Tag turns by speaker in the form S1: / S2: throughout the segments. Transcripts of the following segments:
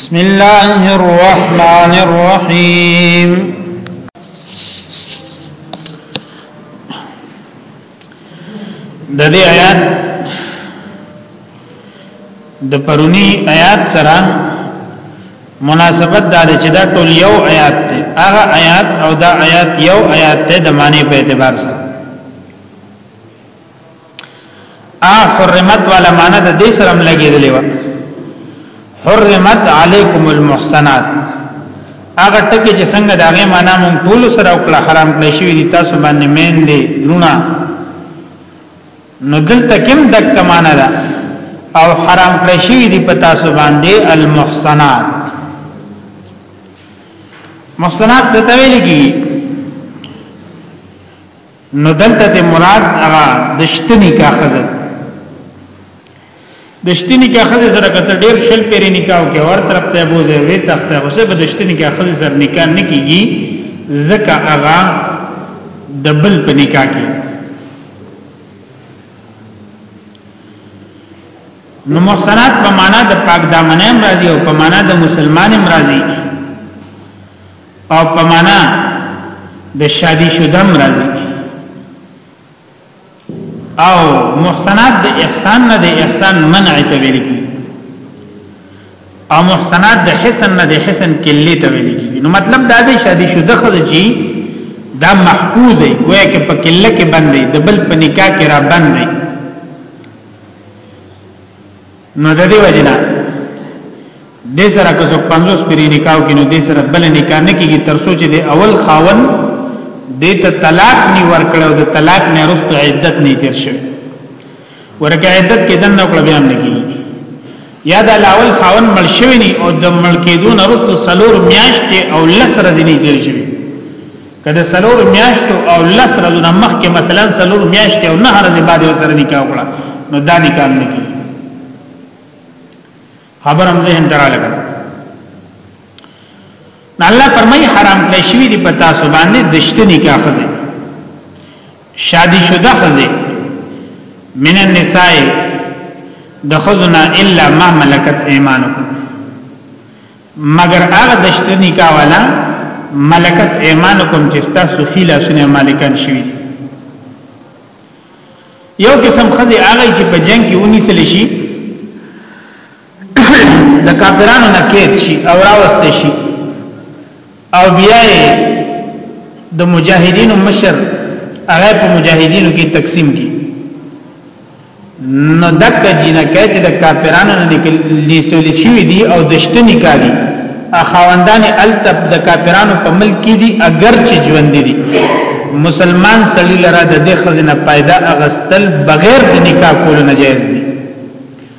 S1: بسم الله الرحمن الرحيم د دې آیات د پرونی آیات سره مناسبت دا چې دا ټول یو آیات دی هغه آیات او دا آیات یو آیات دی د معنی په اعتبار سره ا حرمت ولا معنا د دې سره لګیدلې و حرمت علیکم المحسنات هغه ټکی چې څنګه دا غي معنا مونږ ټول سره او کله حرام کړی شوی دي تاسو باندې مین دي لونه نو دلته کوم د کمانه ده او حرام کړی شوی دي په تاسو باندې المحسنات محسنات څه ته ویل کیږي نو دلته د مراد هغه د شتنی کا خزه د شتنی کا خزه سره کته ډیر شل پیری نکاح کې ور طرف ته بوزه وی تخته اوسه به د شتنی کا خزه سره نکاح نه کیږي زکه هغه د بل په نکاح کې نو محسنات په معنا د پاک دامنه مرضی او په معنا د مسلمان مرضی او په معنا د شادي شدم راځي او محسنات د احسان نه د احسان منع ته ویل کی او محسنات د حسن نه د حسن کلی ته ویل کی نو مطلب دا دی شادي شده خدای چی دا محفوظ دی گویا کې په کله کې بند دی د بل په نکاح کې را بند دی نو د دې وجنه د سره که څوک 50 پری نکاح کینو د سره بل نکاح نه کیږي تر سوچ د اول خاون د ته طلاق نی ورکړو د طلاق نه رسته عدت نه تیر شوی ورکه عدت کې دنه کړ بیا نه کیږي یا د اول خاون مل شوی نی او د ملکیدون رسته سلور میاشت او لس ورځې نه تیر شوی که د سلور میاشتو او لس ورځو نه مخکې مثلا سلور میاشتې او نه ورځې بعد یو سره نکاح وکړه نو دا نکاح نه کیږي خبر هم ذهن دراله کړه الله فرمای حرام کړی شوی دی پتا سو باندې دشت نکاح خزه شادي شده خزه من النساء دخذنا الا ما ملكت ايمانكم مگر هغه دشت نکاح والا ملکت ایمانکم چې تاسو خیلا سونه مالکان شوي یو قسم خزي هغه چې په جنگ کې ونی سل شي د کافرانو نه کېد شي او راوست شي او بیا د مجاهدینو مشر هغه په مجاهدینو کې تقسیم کی نو دک جنکه چې د کافرانو نه لیسول شوی دی او دشتنی کاری اخواندان التب د کافرانو په ملک کې دي اگر چې ژوند دي مسلمان سړی لره د دې خزینه پیدا اغستل بغیر د نکاح کولو ناجیز دي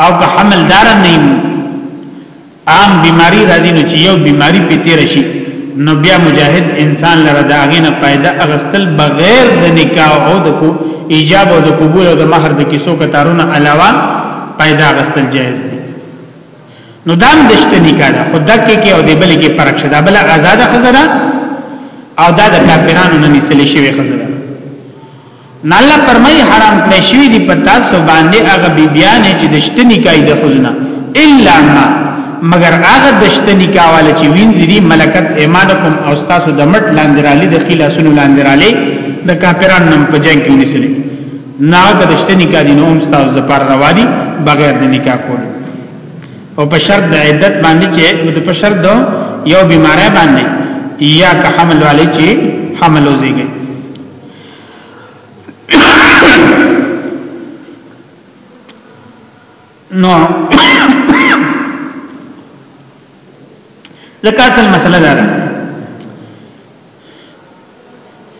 S1: او که حمل دار نه عام بیماری راځي نو چې یو بیماری په تیر شي نو بیا مجاهد انسان لره دا غینه فائدہ اغستل بغیر د نکاح او د کو ایجاب او د قبول او د مہر د کیسو کتارونه علاوه فائدہ اغستل جائز دی نو دام دشته نکاح ده خود دکې کې او د بل کې فرق شته بل آزاد خزره او دا د کافرانو نه نسلی شوی خزره نه الله فرمای حرام کړی شوی دی په تاسو باندې هغه بیبیانې چې د شته نکای د خزنه الا ما مگر هغه د شته نکاواله چې وینځي دی ملکت ایمانکم او تاسو د مټ لاندې را لید خلا سن لاندې را لید د کافرانو نم په جنگ کې ونیسل نه هغه د شته نکاح دین هم تاسو د پر روا دی بغیر د نکاح کول او په شرط د عدت باندې چې د په شرط دو یو بیماری باندې یا که حمل والی چې حمل وزیږي نو لکه اصل مسله ده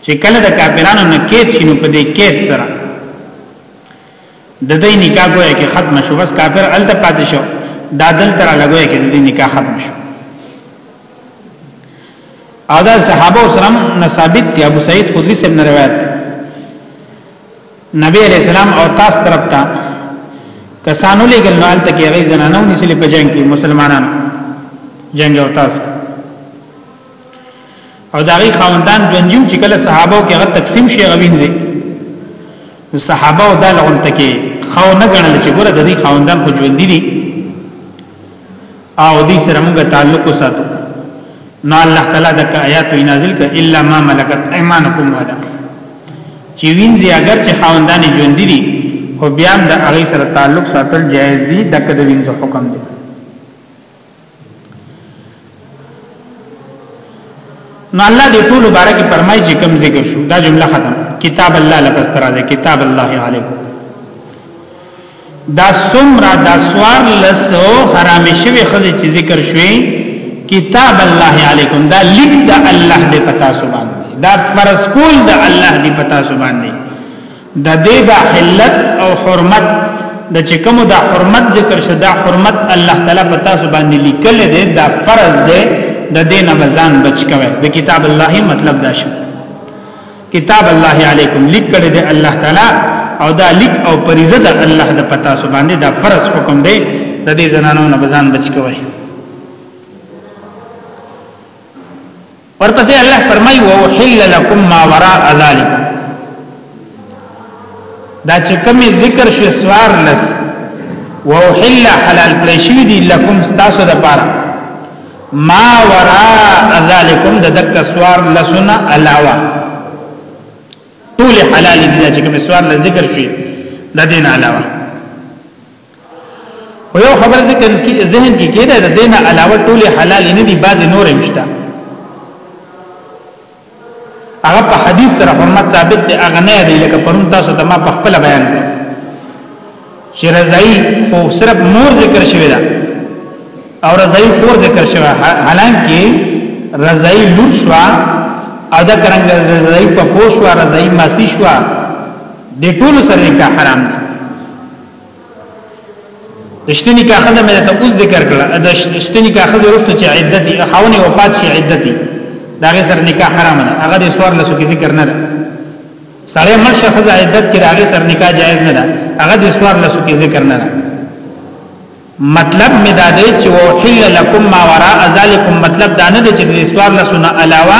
S1: چې کله د کافرانو نه کېد شنو په دې کېد سره د دې نکاح ګویا کې ختم شو بس کافر الته پاتې شو دا دل تر لګوي کې د دې نکاح ختم شو او دا صحابه کرام نه ثابت دی ابو سعید خدری سے نه روایت نبی علیہ السلام او تاس طرف ته کسانو لګل نو الته کې غي زنانو نسلی په جنگ کې مسلمانانو جنگ او تاس او دا غي خاوندان ژوندیو چې کله صحابه کې هغه تقسیم شي غوینځي نو صحابه او دال غون تکي خو نه غنل چې ګوره د دې خاوندان خو ژوند دي او دې سره موږ تعلق وساتو نو الله تعالی د آیات نازل ک الا ما ملکت ایمانکم ودا چې وینځي اگر چې خاوندان ژوند دي خو بیا د هغه سره تعلق ساتل جایز دي دغه د وینځو حکم دی نو الله دې ټول بارک فرمایي چې کوم ذکر شو دا جمله ختم کتاب الله لپس تر دې کتاب الله علیه دا سمرا دا سوار لسو حرام شوی خزی چې ذکر شوی کتاب الله علیکم دا لیک دا الله دې پتا سبحان دا فرض کول دا الله دې پتا سبحان دی د دې د حلت او حرمت د چې کوم د حرمت ذکر شو دا حرمت الله تعالی په تاسو باندې لیکل دی دا فرض دی د دین بزان بچ کوي د کتاب الله مطلب دا شو کتاب الله علیکم لیک کړی دی الله تعالی او دا لیک او فریضه د الله د پتا سو باندې دا فرض حکم دی د دې زنانو نه بزان بچ کوي ورپسې الله فرمایي او حل لكم ما وراء ذلك دا چې کومې ذکر شي سوار لس او حل حلال کړی شوی دی لكم تاسو د پاره ما وراء ذلكم د دک سوار لسنا علاوه ټول حلال دي چې کومې سوار لس ذکر شي د دین علاوه او یو خبر ذکر کی ذهن کې کېده د دینه علاوه ټول حلال نه دي بعض نور مشته هغه په حدیث سره حرمت ثابت دی هغه نه دی لکه پرون تاسو ته ما په خپل بیان کړ چې رضای خو صرف مور ذکر شوی دا او رضای پور ذکر شوی حالانکه رضای لور شو ادا کرنګ رضای په پوښ و رضای ماسی شو د ټول سره کا حرام دی رشتنی کا خزه مې ته اوس ذکر کړه د رشتنی کا خزه ورته چې عدت دي خاوني وفات شي عدت دي دا غي سر نکاح حرام ده هغه د سوار لسو کې ذکر نه ده سړی مرشه خزه عدت کې راغی سر نکاح جایز نه ده هغه د سوار لسو کې ذکر نه ده مطلب می دا دی چې وحل لكم ما وراء ذلكم مطلب دا نه دی چې د سوار لسونه علاوه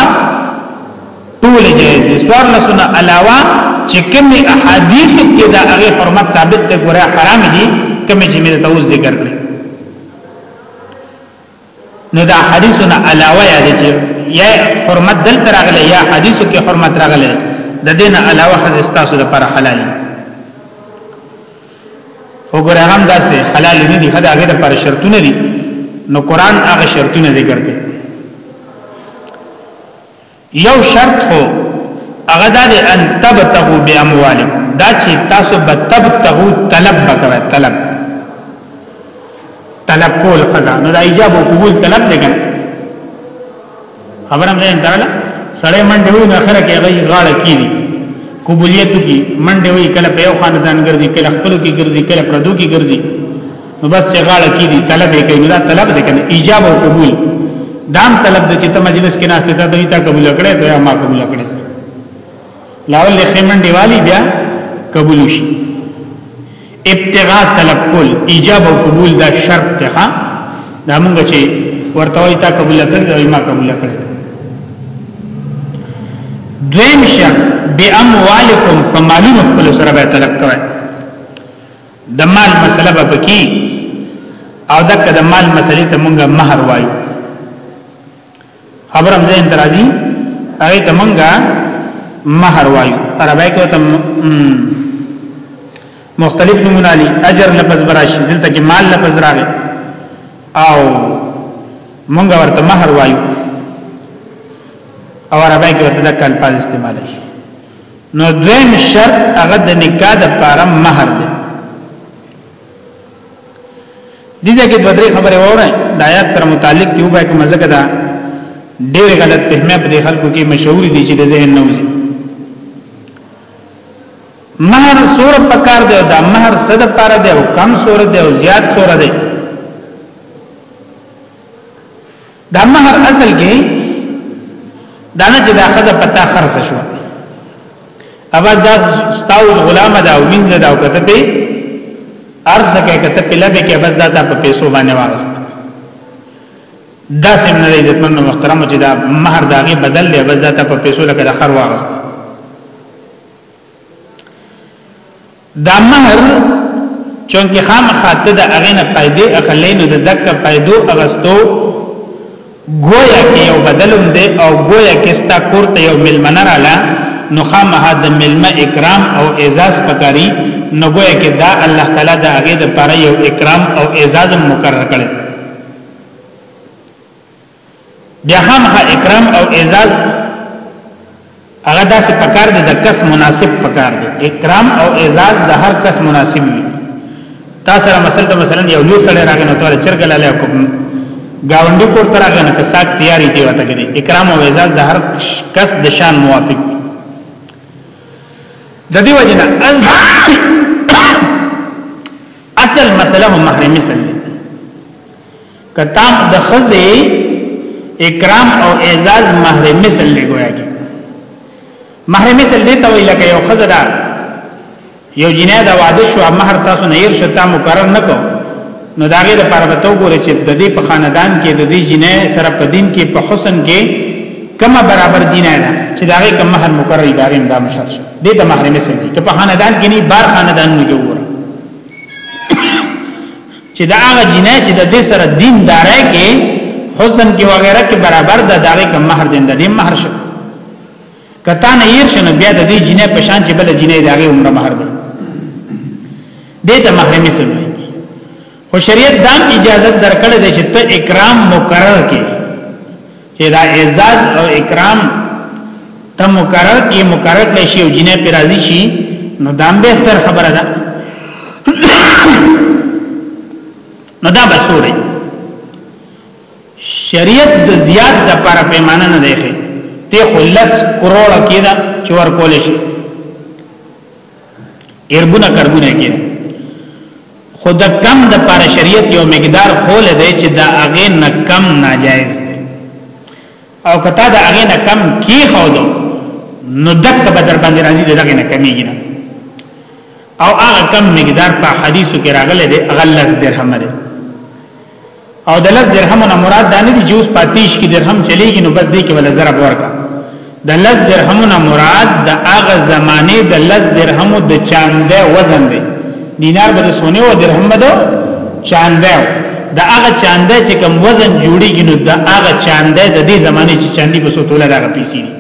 S1: ټول جایز دي سوار لسونه علاوه چې کومي احادیث کې دا هغه حرمت ثابت دی ګره حرام دي کومي چې مې ته اوس ذکر کړی نو دا حدیثونه علاوه یا دي چې یا حرمت دل ترغله یا حدیثو کې حرمت راغله د دین علاوه خزستا سو د پر حلال وګوره هم دا سه حلال نه دي خدای هغه د پر شرطونه دي نو قران هغه شرطونه ذکر کوي یو شرط خو هغه دا دی ان تبتغوا باموالکم دا چې تاسو به تبتغوا طلب وکړه طلب طلب کول خزا نو دا ایجاب او قبول طلب دی کنه خبرم ځین درله سړی منډه وی نو اخره کې غي غاړه کیږي قبولیت کی منډه وی کله په یو خاندان ګرځي کله خپل کی ګرځي کله پردو کی ګرځي نو بس چې غاړه کې دي طلب یې کوي دا طلب دی کنه ایجاب او قبول دام طلب د چې ته مجلس کې ناشته ته دوی ته قبول کړې ته ما قبول کړې لاول له خیمن دیوالی بیا قبول شي ابتغاء طلب کول ایجاب او قبول دا شرط دی ها دا موږ چې ورته وای تا قبول کړې دوی ما قبول کړې دویم شرط بی اموالکم فمالون خپل سره به طلب کوي د مال مسله به پکې او دغه د مال مسلې ته مونږه مہر وایو خبرم زین درازي هغه ته مونږه مہر وایو عربی کې ته مختلف نمونه لري اجر لفظ براشي دلته کې مال لفظ راغی او مونږه ورته مہر وایو او عربی کې ورته د کلمه استعمالوي نو دویم شرط هغه د نکاح د پاره مہر دی دي دا کې دوه درې خبرې وره د آیات سره متعلق یو به کوم ځکه دا ډېر غلط تهمه په خلکو کې مشهور دي چې د ذهن نوځي مہر سور پکار دی دا مہر صد پر دی او کم سور دی او زیات سور دی دا مہر اصل کې دا نه چې دا خزه پتا خرڅ شو اواز دا ستاو غلام دا او مين دا او کته ته ارزه کې کته پله به کې بس دا تا په پیسو باندې واغست دا سم نه عزت من محترم چې دا مہر داغه بدل دی بس دا تا په پیسو لکه د خر واغست دا مہر چونکه خامخا ته د هغه نه فائدې اخلې نو د دک فائدو اغستو گویا کې یو بدلم دی او گویا کې ستا کور ته یو ملمنه رااله نو خامخا د ملمه اکرام او اعزاز پکاري نو گویا کې دا الله تعالی د هغه د پر یو اکرام او اعزاز مقرر کړي بیا هم ها اکرام او اعزاز هغه داسې پکار دي د کس مناسب پکار دي اکرام او اعزاز د هر کس مناسب وي تاسو را مثلا مثلا یو لوی سړی راغی نو تور چرګل علی کوم گاونډي کور تر هغه نه کسات تیاری دی وته کې اکرام او اعزاز د هر کس د شان موافق دی د دې وجنه از اصل مسله محرمي سره کتاب د خزه اکرام او اعزاز مہر مثل دی گویا کی مہر مثل دی ته ویل کې یو خزه دا یو جنې دا واده شو مہر تاسو نه ير شتا مقرر نکو نو داګه د پاره بتو ګوري چې د دې په خاندان کې د دې جنې سره په دین کې په حسن کې کما برابر دینه ده چې داګه کم مہر مقرر ادارې دا مشر شي دې د مہر مثل دی که په خاندان کې نه بار خاندان نه جوړ چې دا هغه جنې چې د دې سره دین دارای کې حسن کې وغیرہ کې برابر ده دا کوم مہر دین د دې مہر شو کته نه یې شنو بیا د دې جنې په شان چې بل جنې داغه عمر مہر ده دې ته مہر می سمې خو شریعت دام اجازه درکړه چې ته اکرام مقرر کې چې دا اعزاز او اکرام ته مقرر کې مقرر کړي شي او جنې پر راضي شي نو دا به تر خبره ده نو دا بسوري شریعت د زیات د پر پیمانه نه دی ته خلص کروڑ کېدا چور کول شي اربونه کربونه کې خود کم د پر شریعت یو مقدار خول دی چې دا هغه نه کم ناجایز دی او کته دا هغه نه کم کی خو دو نو دک به در باندې راځي دغه نه کمیږي نه او هغه کم مقدار په حدیثو کې راغلی دی غلس درهم دی او د لس درهم نه مراد دا نه دي چې اوس پاتیش کې درهم چلیږي نو بس دې کې ولا ضرب ورکا د لس درهم نه مراد د هغه زمانه د لس درهم د چاندې وزن دی دینار به سونه او درهم به چاندې د هغه چاندې چې کم وزن جوړیږي نو د هغه چاندې د دې زمانه چې چاندي په سوتوله دغه پیسې دي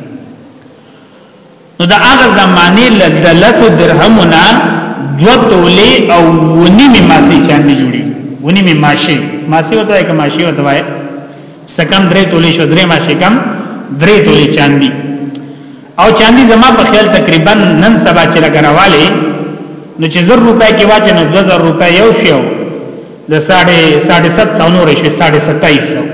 S1: نو دا هغه زمانه لدلس درهمونه دو تولی او ونیمی ماسی چاندی جوړی ونیمی ماشی ماسی وته یک ماشی وته وای سکم درې تولی شو درې ماشی کم درې تولی چاندی او چاندی زما په خیال تقریبا نن سبا چې لګراواله نو چې زر روپۍ کې واچ نه 2000 روپۍ یو شیو د 7.5 7.5 نور شي 7.27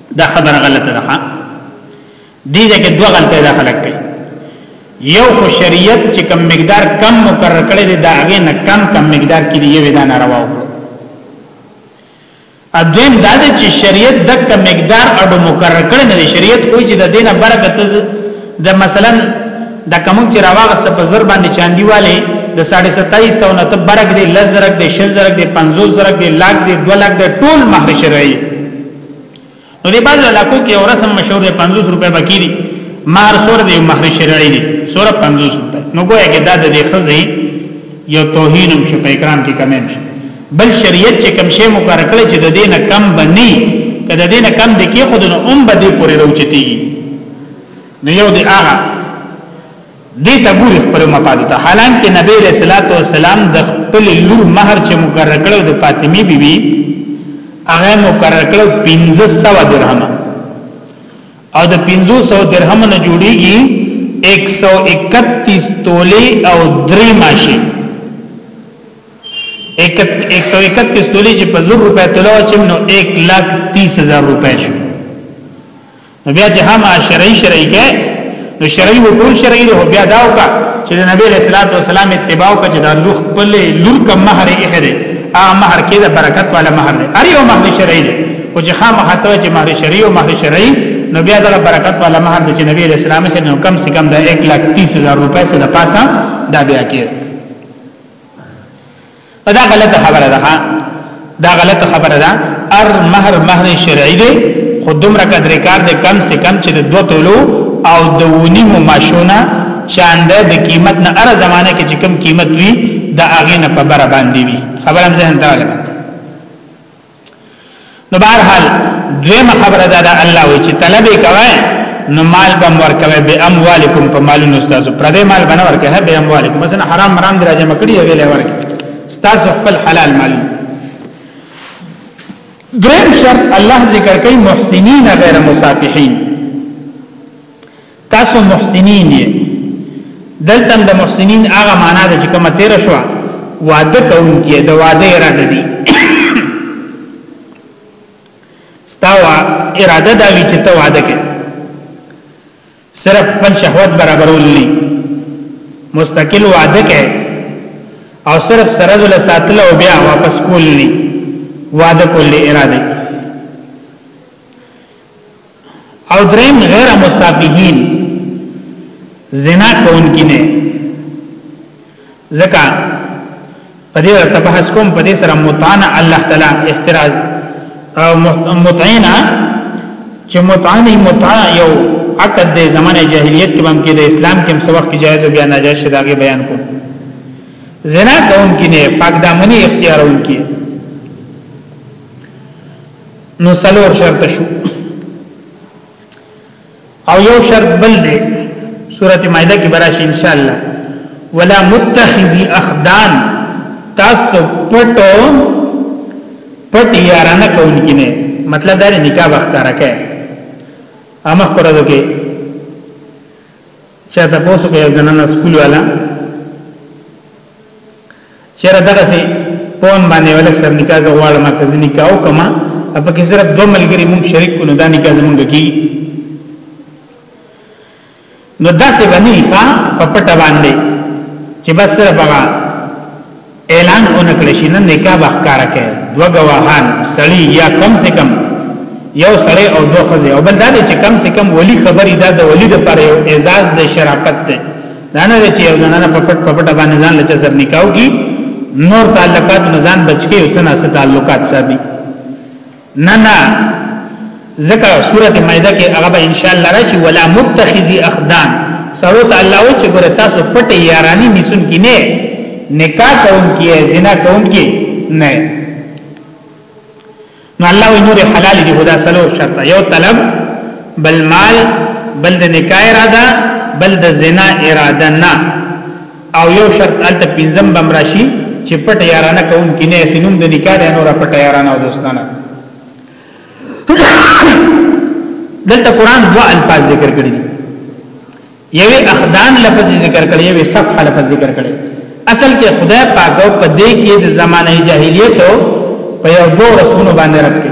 S1: دا خبره غلطه ده دي ځکه دوه غلطه ده خلک کوي یو خو شریعت چې کم مقدار کم مقرر کړی دی دا هغه نه کم کم مقدار کې دی یو دا ناروا وکړو اځم دا چې شریعت د کم مقدار اډو مقرر کړی نه شریعت کوئی چې د دینه برکت د مثلا د کوم چې راوغست په زر باندې چاندي والے د 2750 نه ته برګ دی لزرګ دی شل زرګ دی 50 زرګ دی لاک دی 2 لاک دی ټول مهر شرعي نو دې باندې علاقو کې یو رسم مشهور دی 50 روپے باقی دي مہر سور دی مہر شرعي دی سور 50 روپے نو ګویا کې دا د خزي یو توهین هم شو په اکرام کې کم هم شو بل شریعت چې کم شی مقرر کړی چې د دینه کم بنی کله دینه کم د کې خود نو هم بده پورې روچتي نو یو دی هغه دې ته ګوري خپل مفاد ته حالانکه نبی علیہ الصلوۃ والسلام د خپل لور مہر چې مقرر کړو د فاطمی بیبي بی هغه مقرر کړو 1500 درهم او د 1500 درهم نه جوړیږي 131 تولی او درې ماشي 131 تولی چې په 1000 روپے تلو چې نو 1 لک 30 هزار روپے شو نو بیا چې هم شرعي شرعي کې نو شرعي و ټول شرعي له بیا دا وکړه چې د نبی له صلوات و سلام اتباع وکړه چې دا لوخ په لور کم مہر یې خره هغه مہر کې د برکت والا مہر دی ار یو مہر شرعي دی او چې خامخ ته چې مہر شرعي او مہر شرعي نو بیا دا برکت والا مہر د نبی له سلام کې نو کم سے کم د 1 لک 30 هزار روپے سره پاسه دا بیا کې دا غلطه خبره ده دا غلطه خبره ده ار مہر مہر شرعي دی خو دومره قدر کار دی کم سے کم چې د دوه تولو او د ونی مو ماشونه چانده د قیمت نه ار زمانه کې چې کم قیمت وي دا هغه نه په بر باندې وي خبره هم ځین ته لګا نو بهر حال دویمه خبره ده دا الله وی چې طلب کوي نو مال بم ورکوي به اموالکم په مالونو تاسو پر دې مال بنه ورکوي به اموالکم مثلا حرام مرام درجه مکړي ویل ورکوي تاسو خپل حلال مال دریم شرط الله ذکر کوي محسنین غیر مسافحین تاسو محسنین یې دلته د محسنین هغه معنا ده چې کومه تیر شو وعده کوونکی د وعده اراده دي ستاوا اراده دا وی چې ته وعده کې صرف خپل شهوت برابرولې مستقل وعده کې او صرف سره ول ساتل او بیا واپس کولې وعده کولې اراده او دریم غیر مصافحین زنا کوونکی نه ځکه په دې ورته بحث کوم په دې سره متعنا الله تعالی احتراز او متعنا چې متعنا متع یو عقد د زمانه جاهلیت کې هم کې د اسلام کې هم څو وخت جایز او بیا ناجایز شداګه بیان کوم زنا کوونکی نه پاک دامنی اختیارونکی نو سلور شرط شو او یو شرط بل دی سورته مائده کې براشي ان شاء الله ولا متخذي اخدان تاسو پټو پټ یارانه کوونکی نه مطلب دا نکاح وخت راکې امه کړو کې چا تاسو کې یو زنانه سکول والا چیرې دغه سي پون باندې ولک سر نکاح غواړم مرکزي نکاح وکما په کې صرف دوه ملګری مونږ شریک کړو دا نکاح زمونږ کی نو داسې باندې ښا په پټه باندې چې بس صرف هغه اعلان اونکړي شي نن نکاح بخکار کې دو غواهان سړی یا کم سے کم یو سړی او دو خزه او بل دا چې کم سے کم ولی خبرې دا د ولی د پر یو اعزاز د شرافت ده دا نه چې یو زنانه په پټ په پټ باندې ځان لچ سر نکاح کی نور تعلقات نه ځان بچ کې اوسنه تعلقات ساتي نه نه ځکه سورته مائده کې هغه به ان شاء الله راشي ولا متخذي اخدان سره ته الله و چې ګوره تاسو پټه یارانی نسون کې نه نکاح کوم کې زنا کوم کې نه نو الله و نور حلال دي خدا سلو شرط یو طلب بل مال بل د نکاح اراده بل د زنا اراده نه او یو شرط الته پنځم بم راشي چې پټ یارانه کوم کې نه سينوم د نکاح د نور پټ یارانه او دوستانه دلته قران دوا الفاظ ذکر کړی دي یوه اخدان لفظ ذکر کړی یوه صفح لفظ ذکر کړی اصل کې خدای پاک او په دې کې د زمانه جاهلیت په یو دوه رسولو باندې رکړي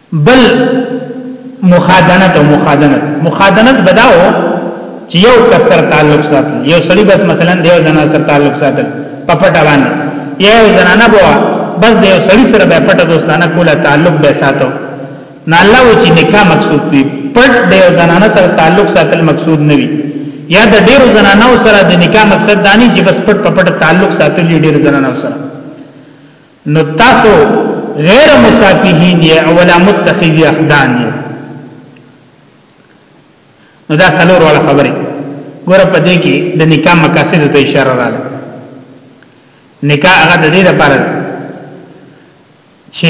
S1: بل مخادنت او مخادنت مخادنت بداو چې یو کس سره تعلق ساتل یو سړی بس مثلا دیو زنا سره تعلق ساتل په پټه باندې یو زنا نه بوا بس دیو سړی سره په پټه دوستانه کوله تعلق به ساتو نه الله و چې نکاح مقصود دی پټ دیو زنا سره تعلق ساتل مقصود نه وي یا د ډیرو زنانو سره د نکاح مقصد دانی چې بس پټ پټ تعلق ساتلی ډیر زنانو سره نو تاسو غیر مصافحین یا ولا متخذی اخدان یا نو دا سلور والا خبره ګور په دې کې د نکاح مقاصد ته اشاره راغله نکاح هغه د دې لپاره چې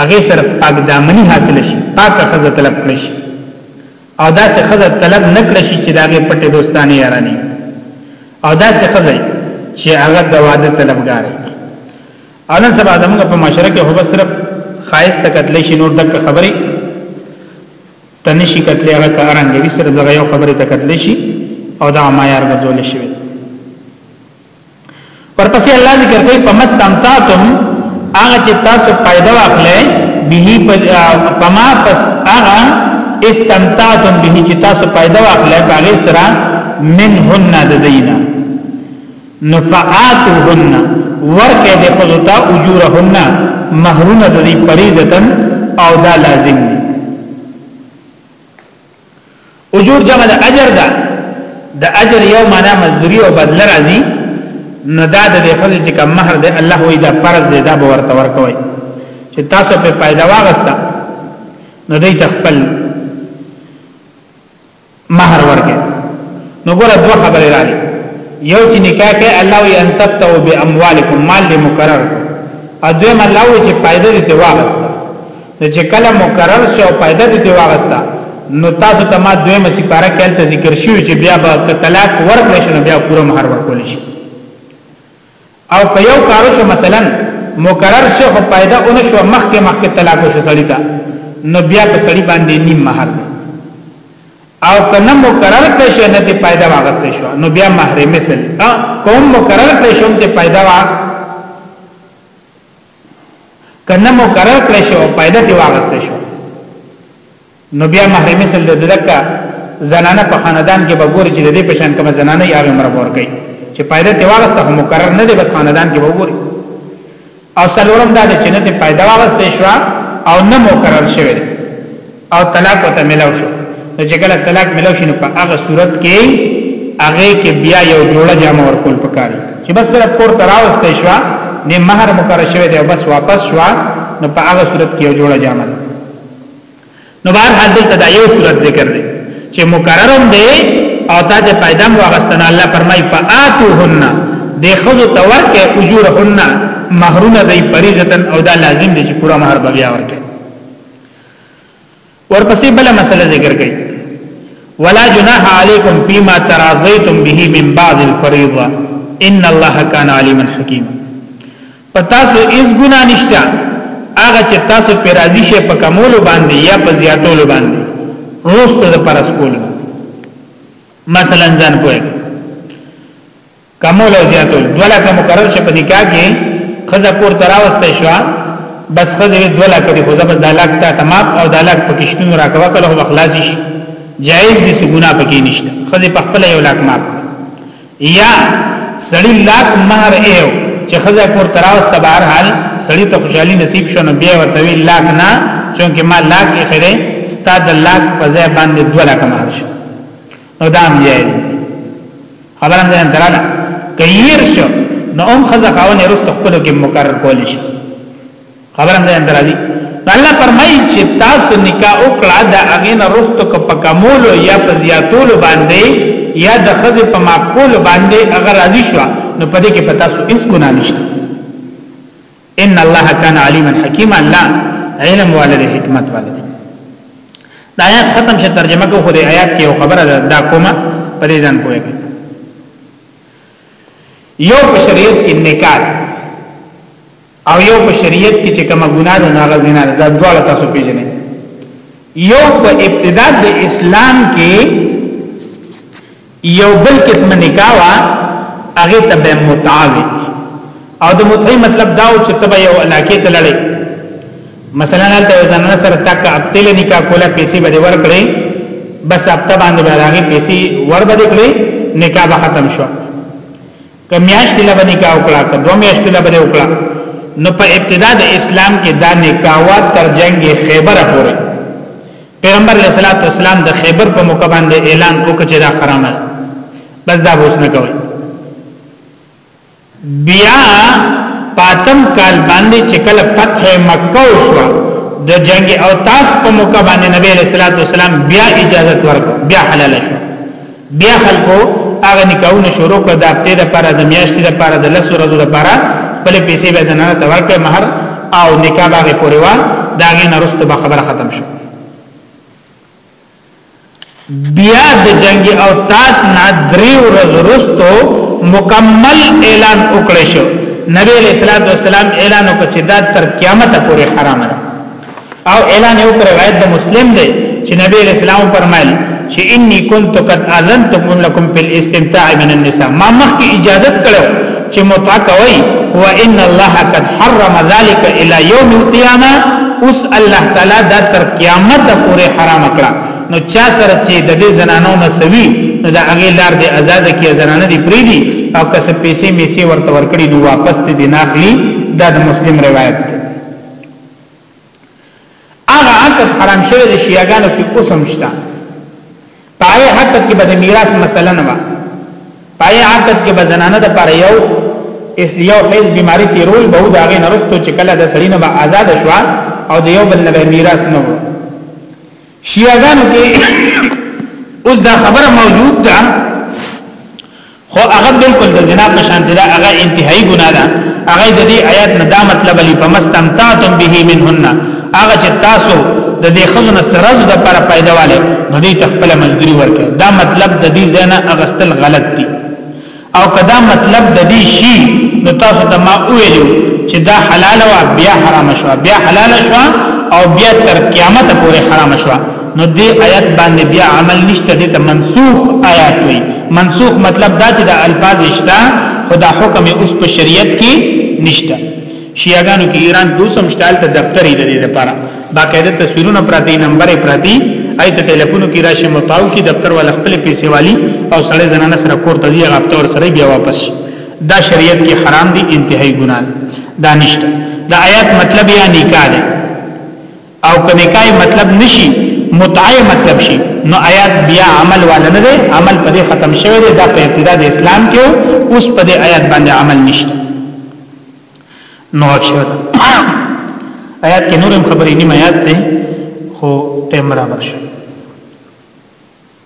S1: هغه سره پاک دامنی حاصل شي پاک خزه طلب کړی شي او داسې خزه طلب نکړه شي چې داغه پټه دوستانه یارانی او داسې خزه چې هغه د واده طلبګار او نن سبا زموږ په معاشره کې هو صرف خایس تکتل شي نور دک خبرې تنشي کتلې هغه کاران دي صرف دغه یو خبره تکتل شي او دا معیار ګرځول شي ورپسې الله ذکر کوي پمستمتعتم هغه چې تاسو فائدہ واخلئ به پما پس هغه استمتعتم به چې تاسو فائدہ واخلئ هغه سره منهن د دینا نفعاتهن ورکه د خذتا اجورهن مہرونه د دې فریضه او دا لازم دی اجور جمع د اجر ده د اجر یو معنا مزدوری او بدل راځي نو دا د خزې چې کوم مہر دی الله وی دا فرض دی دا به ورته ورکوي چې تاسو په پیدا واغستا نو دې تخپل مہر ورکه نو ګوره دوه خبرې راځي یو چې نکاح کې الله وی ان تبتو باموالکم مال دې مقرر اځم الله وی چې پیدا دې واغستا نو چې کله مکرر شو او پیدا د دی واغستا نو تاسو ته ما دوی مسی پارا کېل ته ذکر شو چې بیا به طلاق ورکړ شي نو بیا پوره مہر ورکول شي او که یو کار شو مثلا مکرر شو او پیدا اون شو مخکې مخکې طلاق شو سړی ته نو بیا په سړی باندې نیم مہر دی او کنه مقرر کړ شو نه ته پیدا واغست شو نو بیا محرم مثل کوم مقرر کړ شو ته پیدا وا کنه مقرر کړی شو پیدا تی واغسته شو نو بیا محرم مثل د دلکا زنانه په خاندان کې به ګوري چې د دې په شان کوم زنانه یې هغه مر ور کوي چې پیدا تی واغسته هم مقرر نه دی بس خاندان کې به ګوري او سلورم دا چې نه تی پیدا واغسته شو او نه مقرر شوی او طلاق وته ملاو شو نو چې کله طلاق ملاو شي نو په هغه صورت کې هغه کې بیا یو جوړه جامه ورکول پکاري چې بس سره کور تراوسته شو نه مہر مقرر شوی دی بس واپس شو نو په هغه صورت کې یو جوړه جامه نو بهر حال دلته دا یو صورت ذکر دی چې مقررم دی او تا ته پیدا مو واغستنه الله فرمای فاتوهن د خذو تورکه اجورهن مہرونه دی پریزتن او دا لازم دی چې پورا مہر بیا ورکه ورپسې بل مسله ذکر کړي ولا جناح علیکم فيما تراضيتم به من بعض الفريضه ان الله كان عليما حكيما پتا سو اس ګنا نشتا هغه چې تاسو پر راضي شي په کمولو باندې یا په زیاتولو باندې روستو د پرس کول مثلا ځان کوی کمول او زیاتول دوه لکه مقرر شو په نکاح کې خزه کور تراوسته شو بس خزه دوه لکه دی خو زبر د لک ته تمام او د لک په کشتون راکوه کله هو خلاص شي جائز دي سګونه پکې نشته خزه په خپل یو لک ماپ یا سړی لک مہر ایو چې خزه کور تراوسته بهر حال سړی ته خوشحالي نصیب شو نو بیا ورته وی لک نه چونکه ما لک یې خره ستاد لک په ځای باندې دوه لک مهر شو نو دا هم جائز دی خبره ده دراله کیر شو نو هم خزه خاون رست خپل کې مقرر کول شي خبره ده درالي الله فرمایي چې تاسو نکاح وکړه دا اغین رست کو پکمول یا پزیاتول باندې یا د خزه په معقول باندې اگر راضي شو نو پدې کې پتا سو اس ګنا نشته ان الله کان علیما حکیما الله علم والد حکمت والد دا آیات ختم شه ترجمه کو خو دې آیات کې یو خبره ده دا کومه پرې ځان کوی یو په شریعت کې نکاح او یو په شریعت کې چې کومه ګناه ده ناغه زنا ده دا ډول تاسو پیژنئ یو په ابتدا د اسلام کې یو بل قسم نکاح وا هغه ته به متعه وي او د متعه مطلب دا و چې تبه یو علاقه ته لړې مثلا ته زنانه سره تک اپتل نکاح کوله پیسې به ورکړي بس اپته باندې به راغي پیسې ور به کړې نکاح به ختم شو کمیاش دی لبه نکاح وکړه که دو میاش دی لبه وکړه نو په ابتدا د اسلام کې دا نکاح تر جنگ خیبر پورې پیغمبر علیه الصلاۃ والسلام د خیبر په موقع باندې اعلان وکړ چې دا حرامه ده بس دا بوس نه کوي بیا پاتم کال باندې چې کله فتح مکه وشو د جنگ او تاس په موقع باندې نبی علیہ الصلوۃ والسلام بیا اجازه ورکړه بیا حلال شو بیا خلکو هغه نکاحونه شروع کړ د هفته لپاره د میاشتې لپاره د لس ورځو لپاره بلې پیسې به زنانه ته ورکړي مہر او نکاح باغې پورې وا دا غي نه رسته به خبره ختم شو بیا د جنگ او تاس نه درې ورځې رسته مکمل اعلان وکړ شو نبی علیہ الصلوۃ والسلام اعلان وکړ چې دا تر قیامت پورې حرام ده او اعلان یو روایت د مسلم دی چې نبی رسول الله فرمایل چې انی كنت قد اذنتكم لكم في الاستمتاع من النساء ما مخکې اجازه کړو چې متعه کوي هو ان الله قد حرم ذلك الى يوم القيامه اوس الله تعالی دا تر قیامت پورې حرام کړه نو چا سره چې د دې زنانو نه سوي نو دا هغه لار دې آزاد کې زنانه دې پری دي او که څه پیسې میسي ورته ورکړي نو واپس دې نه اخلي دا د مسلم روایت هغه عقد حرام شوی د شیعاګانو کې قسم شته پای عقد کې به د میراث مثلا نه و پای عقد کې به زنانه د پر یو اس یو حیز بیماری تیرول به دا غي نرستو چې کله د سړی نه به آزاد شو او د یو بل نه میراث نه و شیعاګانو کې اوس دا خبره موجود ده خو هغه بالکل د زنا په شان دی هغه انتهایی ګناه ده هغه د دې آیات نه دا مطلب لې په مستمتعتم به منهن هغه چې تاسو د دې خزن سرز د پر پیداواله نو دې تخپل مزدوري ورکړي دا مطلب د دې زنا اغستل غلط دی او کدا مطلب د دې شی نو تاسو ته ما ویلو چې دا حلال او بیا حرام شو بیا حلال شو او بیا تر قیامت پورې حرام شو نو دې آیات باندې بیا عمل نشته دې ته منسوخ آیات وي منسوخ مطلب دا چې د الفاظ اشتا خدا حکم اوس په شریعت کې نشته شیعاګانو کې ایران دوسم شتال ته دفتر یې لري لپاره باقاعده تصویرونه پراتی نمبر پراتی ایت ټلیفونو کې راشه متاو کې دفتر ول خپل پیسې والی او سړی زنانه سره کور تزي غاپته ور سره بیا واپس دا شریعت کې حرام دي انتهایی ګناه دانشته دا آیات مطلب یا نکاح ده او که نکاح مطلب نشي متعه مطلب شي نو آیات بیا عمل والا نه دی عمل په دې ختم شوی دی دا په ابتدا د اسلام کې اوس په دې آیات باندې عمل نشته نو اکشو آیات کې نورم خبرې نیمه آیات ده خو ټیم را مرشه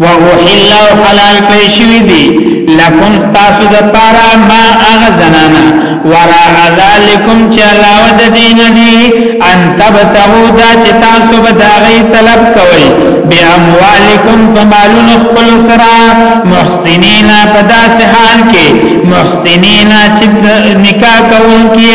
S1: واحل او حلال کړی شوی دی لکم تاسو د پارا ما اغه زنانا ورا ذالکم چې علاوه د دین دی ان تبتغوا دا چې تاسو به دا غي طلب کوئ بیا اموالکم فمالون خپل سرا محسنین په داس حال کې محسنین چې نکاح کوونکي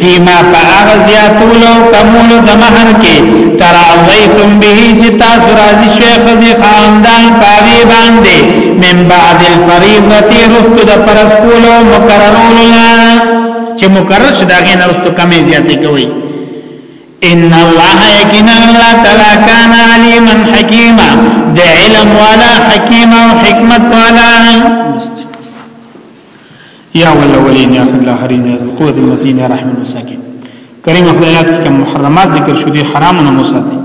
S1: فيما په هغه زیاتولو او کمولو د مهر کې تراضیتم به چې تاسو راضي شوی ښځې خاوندان په هغې باندې من بعد الفریضة رستو د فرض کولو مقررولو نه چې مقرر شي د هغې نه رستو کمې زیاتې کوي ان الله یقینا الله تعالی کان علیما حکیما د علم والا حکیما او حکمت والا یا الاولین یا فی الاخرین یا القوت المتین یا رحم المساکین کریم خدایات کې کوم محرمات ذکر شو دي حرام نه مساته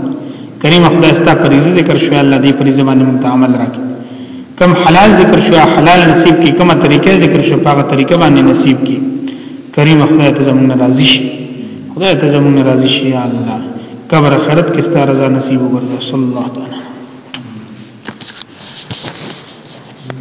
S1: کریم خدای ستا پریزه ذکر شو الله دې پریزه باندې مونږ عمل راکړي کم حلال ذکر شو حلال نصیب کی کومه طریقې ذکر شو هغه طریقې باندې نصیب کی کریم خدای ته زمونږ راضي شي خدای ته زمونږ راضي شي یا الله قبر خیرت کې ستاره رضا نصیب وګرځي صلی الله تعالی